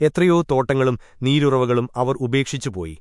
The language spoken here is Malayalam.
എത്രയോ തോട്ടങ്ങളും നീരുറവകളും അവർ ഉപേക്ഷിച്ചുപോയി